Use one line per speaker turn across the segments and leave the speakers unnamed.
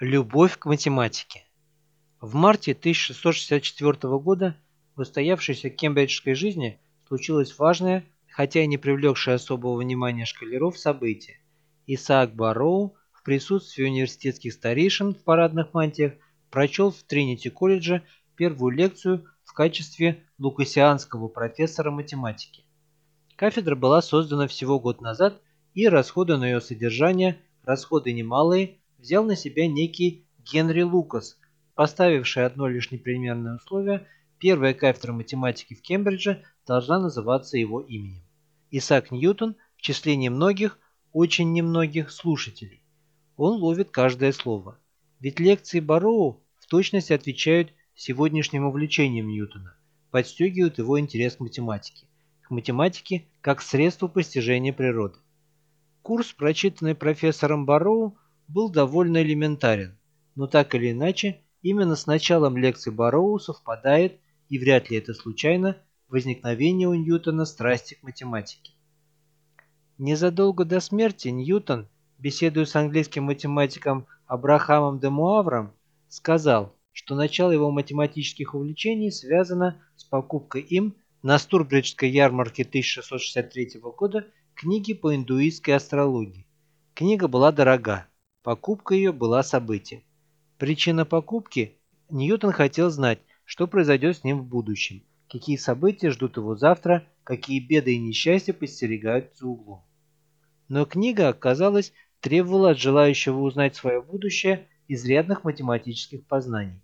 Любовь к математике. В марте 1664 года в устоявшейся кембриджской жизни случилось важное, хотя и не привлекшее особого внимания шкалеров, событие. Исаак Барроу в присутствии университетских старейшин в парадных мантиях прочел в Тринити-колледже первую лекцию в качестве лукасианского профессора математики. Кафедра была создана всего год назад, и расходы на ее содержание, расходы немалые, взял на себя некий Генри Лукас, поставивший одно лишь непримерное условие – первая кафедра математики в Кембридже должна называться его именем. Исаак Ньютон в числе немногих, очень немногих слушателей. Он ловит каждое слово. Ведь лекции Барроу в точности отвечают сегодняшним увлечениям Ньютона, подстегивают его интерес к математике. К математике как средству постижения природы. Курс, прочитанный профессором Барроу, был довольно элементарен, но так или иначе, именно с началом лекции Барроу совпадает, и вряд ли это случайно, возникновение у Ньютона страсти к математике. Незадолго до смерти Ньютон, беседуя с английским математиком Абрахамом де Муавром, сказал, что начало его математических увлечений связано с покупкой им на Стурбриджской ярмарке 1663 года книги по индуистской астрологии. Книга была дорога, Покупка ее была событием. Причина покупки – Ньютон хотел знать, что произойдет с ним в будущем, какие события ждут его завтра, какие беды и несчастья подстерегают за углом. Но книга, оказалось, требовала от желающего узнать свое будущее изрядных математических познаний.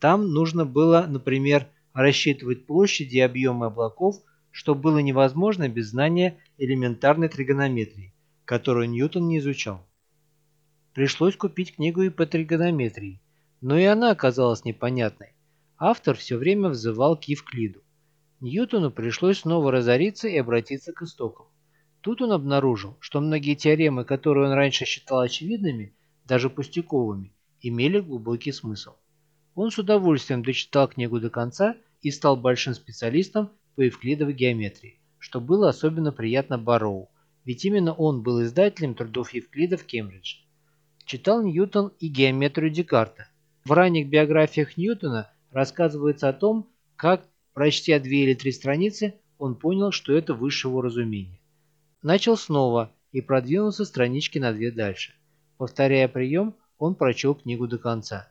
Там нужно было, например, рассчитывать площади и объемы облаков, что было невозможно без знания элементарной тригонометрии, которую Ньютон не изучал пришлось купить книгу и по тригонометрии, но и она оказалась непонятной. Автор все время взывал к Евклиду. Ньютону пришлось снова разориться и обратиться к истокам. Тут он обнаружил, что многие теоремы, которые он раньше считал очевидными, даже пустяковыми, имели глубокий смысл. Он с удовольствием дочитал книгу до конца и стал большим специалистом по евклидовой геометрии, что было особенно приятно Барроу, ведь именно он был издателем трудов Евклида в Кембридже читал Ньютон и геометрию Декарта. В ранних биографиях Ньютона рассказывается о том, как, прочтя две или три страницы, он понял, что это выше его разумения. Начал снова и продвинулся странички на две дальше. Повторяя прием, он прочел книгу до конца.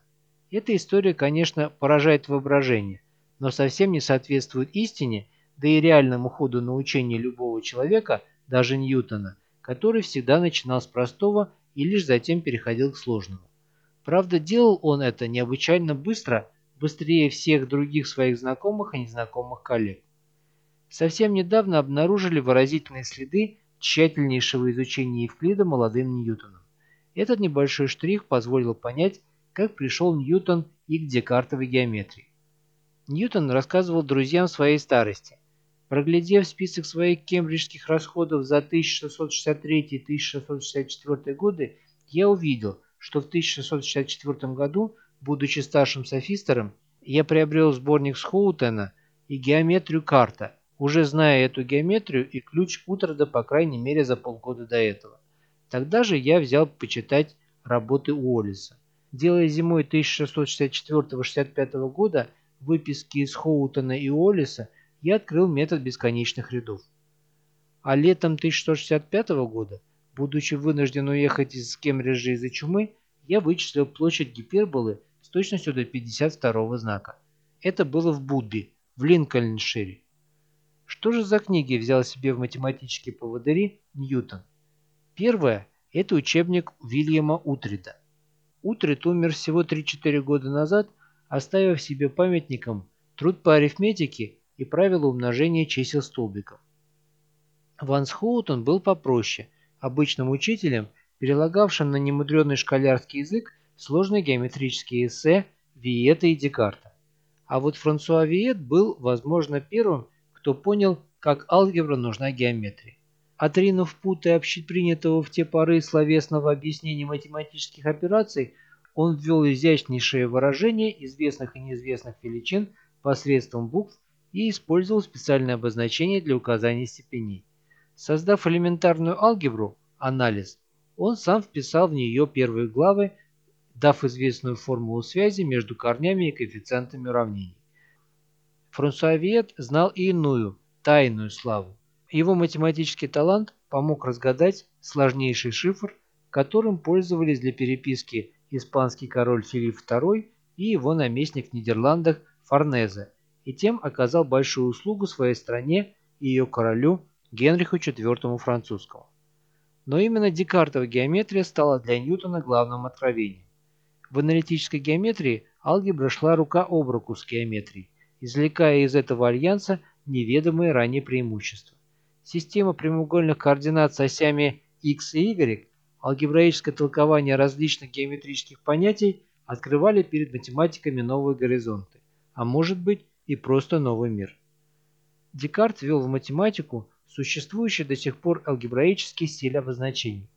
Эта история, конечно, поражает воображение, но совсем не соответствует истине, да и реальному ходу научения любого человека, даже Ньютона, который всегда начинал с простого и лишь затем переходил к сложному. Правда, делал он это необычайно быстро, быстрее всех других своих знакомых и незнакомых коллег. Совсем недавно обнаружили выразительные следы тщательнейшего изучения Евклида молодым Ньютоном. Этот небольшой штрих позволил понять, как пришел Ньютон и к декартовой геометрии. Ньютон рассказывал друзьям своей старости. Проглядев список своих кембриджских расходов за 1663-1664 годы, я увидел, что в 1664 году, будучи старшим софистором, я приобрел сборник Схоутена и геометрию карта, уже зная эту геометрию и ключ Утрода по крайней мере за полгода до этого. Тогда же я взял почитать работы Уоллиса. Делая зимой 1664-65 года выписки из Хоутона и Уоллиса, я открыл метод бесконечных рядов. А летом 1665 года, будучи вынужден уехать из Кембриджа из-за чумы, я вычислил площадь гиперболы с точностью до 52 знака. Это было в Будби, в Линкольншире. Что же за книги взял себе в математические поводыри Ньютон? Первое – это учебник Вильяма Утрида. Утрид умер всего 3-4 года назад, оставив себе памятником труд по арифметике и правила умножения чисел столбиков. Ван Схоутон был попроще, обычным учителем, перелагавшим на немудренный школярский язык сложные геометрические эссе Виета и Декарта. А вот Франсуа Виет был, возможно, первым, кто понял, как алгебра нужна геометрии. Отринув путы общепринятого в те поры словесного объяснения математических операций, он ввел изящнейшее выражение известных и неизвестных величин посредством букв и использовал специальное обозначение для указания степеней. Создав элементарную алгебру, анализ, он сам вписал в нее первые главы дав известную формулу связи между корнями и коэффициентами уравнений. Франсуа Виет знал и иную, тайную славу. Его математический талант помог разгадать сложнейший шифр, которым пользовались для переписки испанский король Филипп II и его наместник в Нидерландах Форнезе, и тем оказал большую услугу своей стране и ее королю Генриху IV французскому. Но именно Декартова геометрия стала для Ньютона главным откровением. В аналитической геометрии алгебра шла рука об руку с геометрией, извлекая из этого альянса неведомые ранее преимущества. Система прямоугольных координат с осями x и y, алгебраическое толкование различных геометрических понятий открывали перед математиками новые горизонты, а может быть и просто новый мир. Декарт ввел в математику существующий до сих пор алгебраический стиль обозначений.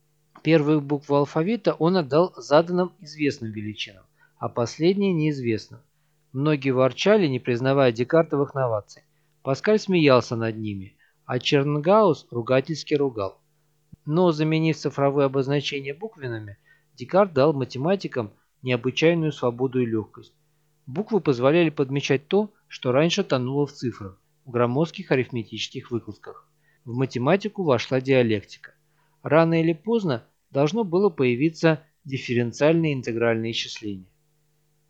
Первую букву алфавита он отдал заданным известным величинам, а последние неизвестным. Многие ворчали, не признавая декартовых новаций. Паскаль смеялся над ними, а Чернгаус ругательски ругал. Но, заменив цифровые обозначения буквенными, Декарт дал математикам необычайную свободу и легкость. Буквы позволяли подмечать то, что раньше тонуло в цифрах, в громоздких арифметических выкладках. В математику вошла диалектика. Рано или поздно должно было появиться дифференциальное интегральное исчисление.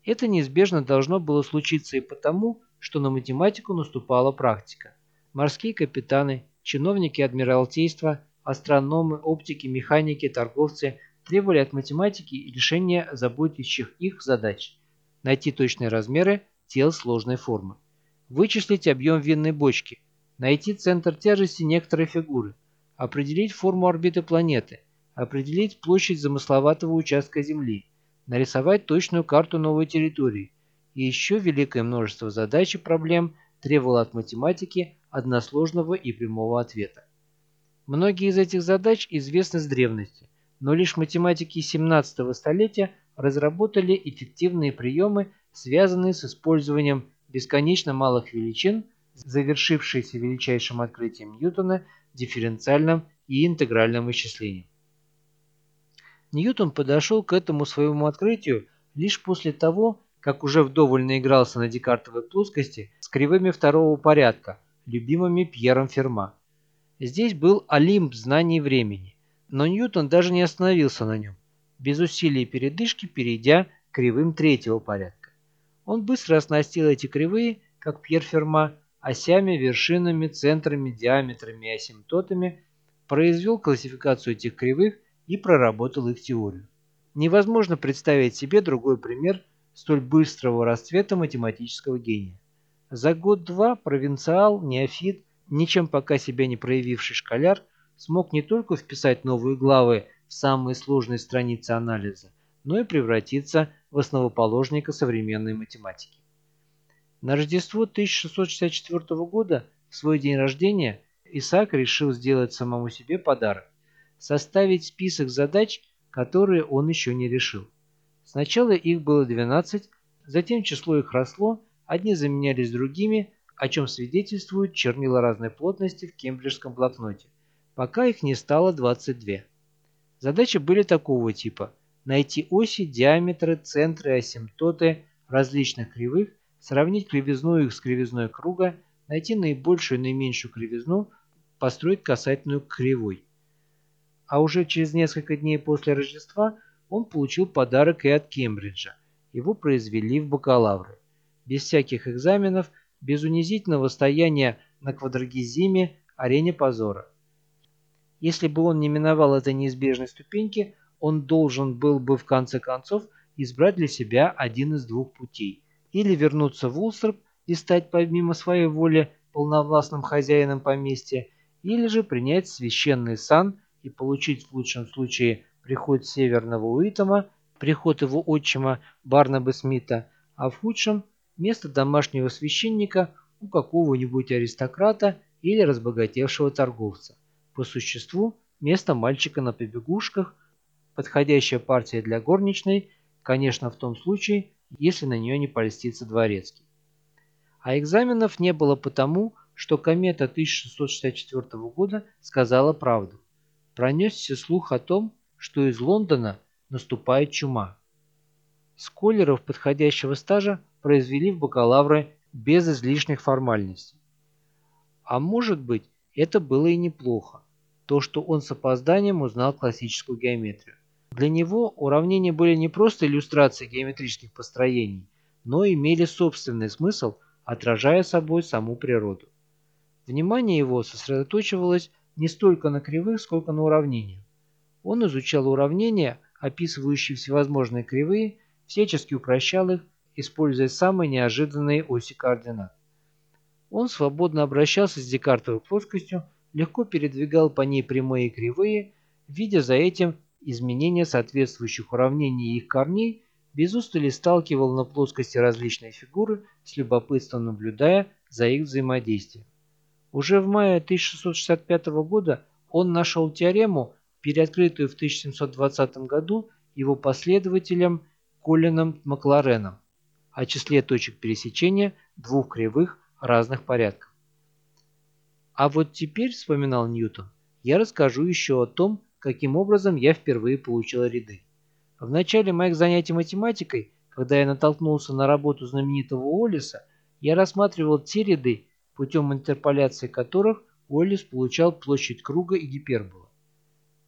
Это неизбежно должно было случиться и потому, что на математику наступала практика. Морские капитаны, чиновники Адмиралтейства, астрономы, оптики, механики, торговцы требовали от математики решения заботящих их задач. Найти точные размеры тел сложной формы. Вычислить объем винной бочки. Найти центр тяжести некоторой фигуры определить форму орбиты планеты, определить площадь замысловатого участка Земли, нарисовать точную карту новой территории. И еще великое множество задач и проблем требовало от математики односложного и прямого ответа. Многие из этих задач известны с древности, но лишь математики 17 столетия разработали эффективные приемы, связанные с использованием бесконечно малых величин, завершившиеся величайшим открытием Ньютона – дифференциальном и интегральном вычислении. Ньютон подошел к этому своему открытию лишь после того, как уже вдоволь наигрался на декартовой плоскости с кривыми второго порядка, любимыми Пьером Ферма. Здесь был Олимп знаний времени, но Ньютон даже не остановился на нем, без усилий передышки перейдя к кривым третьего порядка. Он быстро оснастил эти кривые, как Пьер Ферма, осями, вершинами, центрами, диаметрами и асимптотами, произвел классификацию этих кривых и проработал их теорию. Невозможно представить себе другой пример столь быстрого расцвета математического гения. За год-два провинциал, неофит, ничем пока себя не проявивший школяр, смог не только вписать новые главы в самые сложные страницы анализа, но и превратиться в основоположника современной математики. На Рождество 1664 года, в свой день рождения, Исаак решил сделать самому себе подарок – составить список задач, которые он еще не решил. Сначала их было 12, затем число их росло, одни заменялись другими, о чем свидетельствуют чернила разной плотности в кембриджском блокноте, пока их не стало 22. Задачи были такого типа – найти оси, диаметры, центры, асимптоты различных кривых сравнить кривизну их с кривизной круга, найти наибольшую и наименьшую кривизну, построить касательную кривой. А уже через несколько дней после Рождества он получил подарок и от Кембриджа. Его произвели в бакалавры. Без всяких экзаменов, без унизительного стояния на квадрагизиме, арене позора. Если бы он не миновал этой неизбежной ступеньки, он должен был бы в конце концов избрать для себя один из двух путей – или вернуться в Улстерп и стать помимо своей воли полновластным хозяином поместья, или же принять священный сан и получить в лучшем случае приход северного Уитома, приход его отчима Барнаба Смита, а в худшем – место домашнего священника у какого-нибудь аристократа или разбогатевшего торговца. По существу, место мальчика на побегушках, подходящая партия для горничной, конечно, в том случае, если на нее не польстится дворецкий. А экзаменов не было потому, что комета 1664 года сказала правду. Пронесся слух о том, что из Лондона наступает чума. Сколеров подходящего стажа произвели в бакалавры без излишних формальностей. А может быть, это было и неплохо, то, что он с опозданием узнал классическую геометрию. Для него уравнения были не просто иллюстрацией геометрических построений, но имели собственный смысл, отражая собой саму природу. Внимание его сосредоточивалось не столько на кривых, сколько на уравнениях. Он изучал уравнения, описывающие всевозможные кривые, всячески упрощал их, используя самые неожиданные оси координат. Он свободно обращался с декартовой плоскостью, легко передвигал по ней прямые кривые, видя за этим изменения соответствующих уравнений их корней, без устали сталкивал на плоскости различные фигуры, с любопытством наблюдая за их взаимодействием. Уже в мае 1665 года он нашел теорему, переоткрытую в 1720 году его последователем Колином Маклареном, о числе точек пересечения двух кривых разных порядков. А вот теперь, вспоминал Ньютон, я расскажу еще о том, каким образом я впервые получил ряды. В начале моих занятий математикой, когда я натолкнулся на работу знаменитого Уоллиса, я рассматривал те ряды, путем интерполяции которых Уоллис получал площадь круга и гиперболу.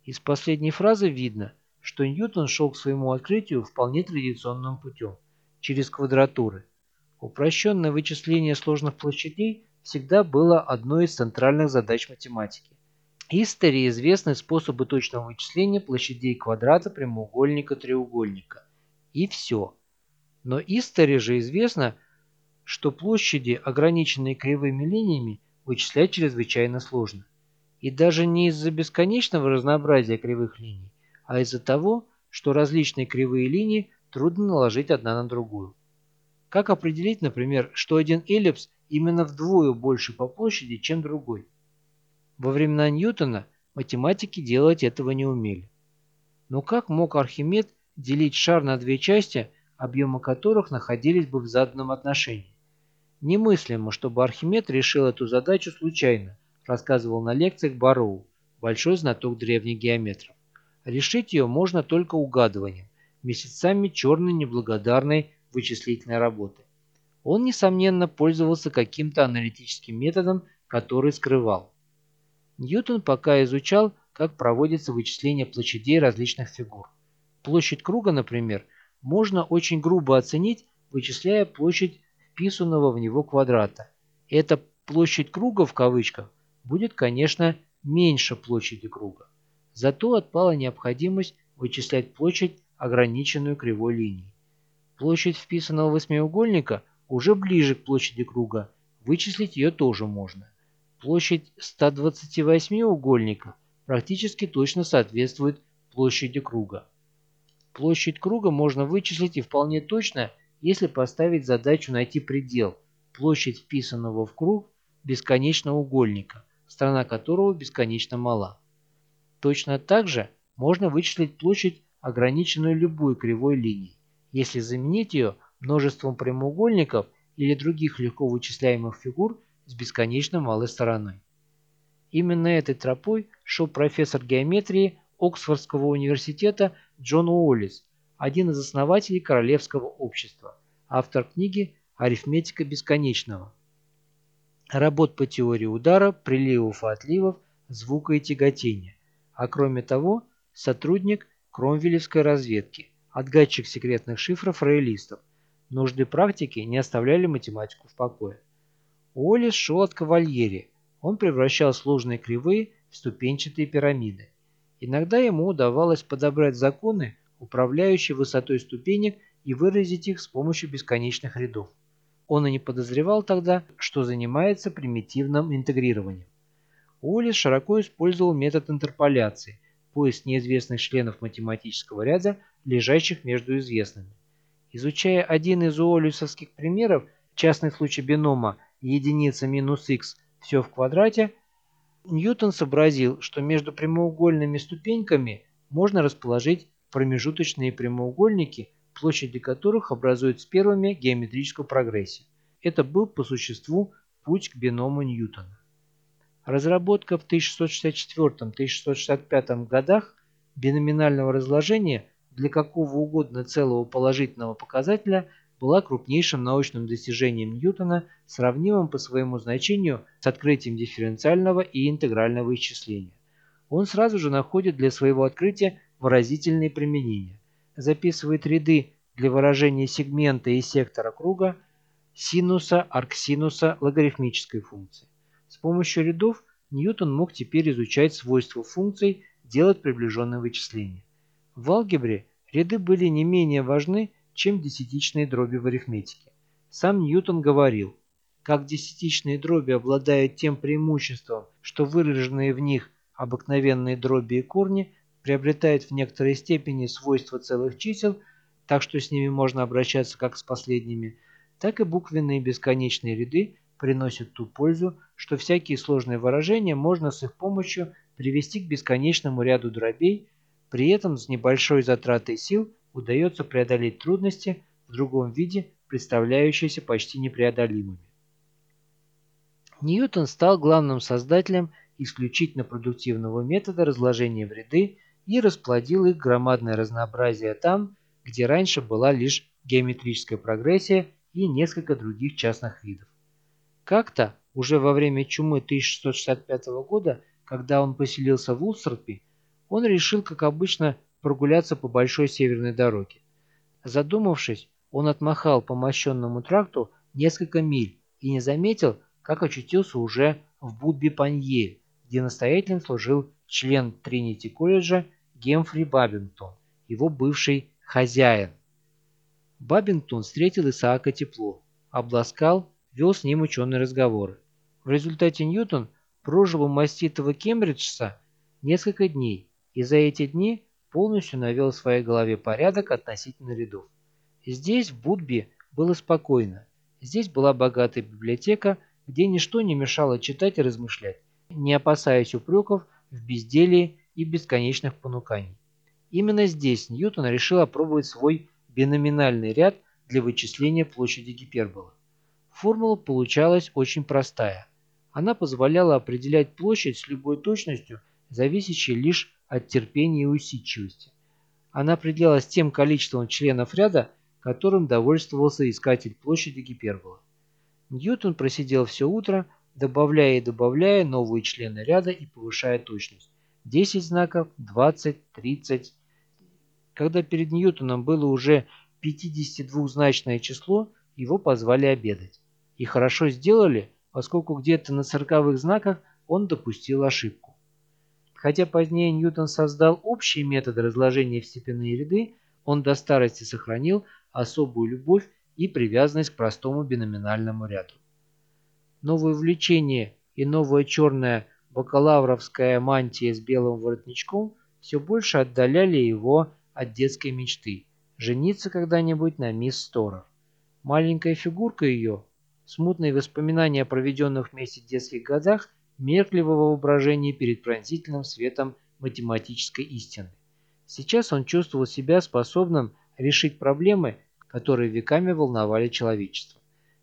Из последней фразы видно, что Ньютон шел к своему открытию вполне традиционным путем, через квадратуры. Упрощенное вычисление сложных площадей всегда было одной из центральных задач математики. Истории известны способы точного вычисления площадей квадрата, прямоугольника, треугольника. И все. Но истории же известно, что площади, ограниченные кривыми линиями, вычислять чрезвычайно сложно. И даже не из-за бесконечного разнообразия кривых линий, а из-за того, что различные кривые линии трудно наложить одна на другую. Как определить, например, что один эллипс именно вдвое больше по площади, чем другой? Во времена Ньютона математики делать этого не умели. Но как мог Архимед делить шар на две части, объемы которых находились бы в заданном отношении? Немыслимо, чтобы Архимед решил эту задачу случайно, рассказывал на лекциях Бароу, большой знаток древних геометров. Решить ее можно только угадыванием, месяцами черной неблагодарной вычислительной работы. Он, несомненно, пользовался каким-то аналитическим методом, который скрывал. Ньютон пока изучал, как проводится вычисление площадей различных фигур. Площадь круга, например, можно очень грубо оценить, вычисляя площадь вписанного в него квадрата. Эта «площадь круга» в кавычках будет, конечно, меньше площади круга. Зато отпала необходимость вычислять площадь, ограниченную кривой линией. Площадь вписанного восьмиугольника уже ближе к площади круга, вычислить ее тоже можно. Площадь 128 угольника практически точно соответствует площади круга. Площадь круга можно вычислить и вполне точно, если поставить задачу найти предел, площадь вписанного в круг бесконечного угольника, сторона которого бесконечно мала. Точно так же можно вычислить площадь, ограниченную любой кривой линией, если заменить ее множеством прямоугольников или других легко вычисляемых фигур с бесконечно малой стороной. Именно этой тропой шел профессор геометрии Оксфордского университета Джон Уоллес, один из основателей Королевского общества, автор книги «Арифметика бесконечного», работ по теории удара, приливов и отливов, звука и тяготения, а кроме того сотрудник кромвелевской разведки, отгадчик секретных шифров роялистов. Нужды практики не оставляли математику в покое. Уоллес шел от кавальери, он превращал сложные кривые в ступенчатые пирамиды. Иногда ему удавалось подобрать законы, управляющие высотой ступенек и выразить их с помощью бесконечных рядов. Он и не подозревал тогда, что занимается примитивным интегрированием. Уоллес широко использовал метод интерполяции, поиск неизвестных членов математического ряда, лежащих между известными. Изучая один из уоллесовских примеров, частный случай бинома единица минус х все в квадрате, Ньютон сообразил, что между прямоугольными ступеньками можно расположить промежуточные прямоугольники – площади которых образуют с первыми геометрическую прогрессию. Это был по существу путь к биному Ньютона. Разработка в 1664-1665 годах биноминального разложения для какого угодно целого положительного показателя была крупнейшим научным достижением Ньютона, сравнимым по своему значению с открытием дифференциального и интегрального исчисления. Он сразу же находит для своего открытия выразительные применения, записывает ряды для выражения сегмента и сектора круга, синуса, арксинуса, логарифмической функции. С помощью рядов Ньютон мог теперь изучать свойства функций, делать приближенные вычисления. В алгебре ряды были не менее важны, чем десятичные дроби в арифметике. Сам Ньютон говорил, как десятичные дроби обладают тем преимуществом, что выраженные в них обыкновенные дроби и корни приобретают в некоторой степени свойства целых чисел, так что с ними можно обращаться как с последними, так и буквенные бесконечные ряды приносят ту пользу, что всякие сложные выражения можно с их помощью привести к бесконечному ряду дробей, при этом с небольшой затратой сил удается преодолеть трудности в другом виде, представляющиеся почти непреодолимыми. Ньютон стал главным создателем исключительно продуктивного метода разложения в ряды и расплодил их громадное разнообразие там, где раньше была лишь геометрическая прогрессия и несколько других частных видов. Как-то, уже во время чумы 1665 года, когда он поселился в Улстерпе, он решил, как обычно, прогуляться по большой северной дороге. Задумавшись, он отмахал по мощенному тракту несколько миль и не заметил, как очутился уже в Будби-Паньель, где настоятелем служил член Тринити колледжа Гемфри Бабингтон, его бывший хозяин. Бабингтон встретил Исаака тепло, обласкал, вел с ним ученые разговоры. В результате Ньютон прожил у маститого Кембриджса несколько дней и за эти дни полностью навел в своей голове порядок относительно рядов. Здесь, в Будби, было спокойно. Здесь была богатая библиотека, где ничто не мешало читать и размышлять, не опасаясь упреков в безделии и бесконечных понуканий. Именно здесь Ньютон решил опробовать свой биноминальный ряд для вычисления площади гиперболы. Формула получалась очень простая. Она позволяла определять площадь с любой точностью, зависящей лишь от терпения и усидчивости. Она определялась тем количеством членов ряда, которым довольствовался искатель площади гиперболы. Ньютон просидел все утро, добавляя и добавляя новые члены ряда и повышая точность. 10 знаков, 20, 30. Когда перед Ньютоном было уже 52-значное число, его позвали обедать. И хорошо сделали, поскольку где-то на сороковых знаках он допустил ошибку. Хотя позднее Ньютон создал общие методы разложения в степенные ряды, он до старости сохранил особую любовь и привязанность к простому биноминальному ряду. Новое увлечение и новая черная бакалавровская мантия с белым воротничком все больше отдаляли его от детской мечты – жениться когда-нибудь на мисс Сторов. Маленькая фигурка ее, смутные воспоминания о проведенных вместе детских годах – меркли в воображении перед пронзительным светом математической истины. Сейчас он чувствовал себя способным решить проблемы, которые веками волновали человечество.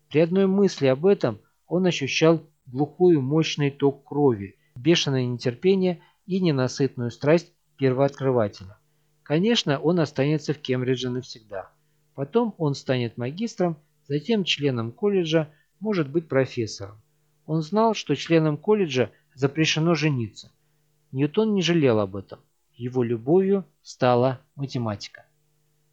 При одной мысли об этом он ощущал глухую мощный ток крови, бешеное нетерпение и ненасытную страсть первооткрывателя. Конечно, он останется в Кембридже навсегда. Потом он станет магистром, затем членом колледжа, может быть профессором. Он знал, что членам колледжа запрещено жениться. Ньютон не жалел об этом. Его любовью стала математика.